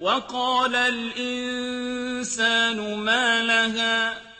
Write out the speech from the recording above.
وَقَالَ الْإِنسَانُ مَا لَهَا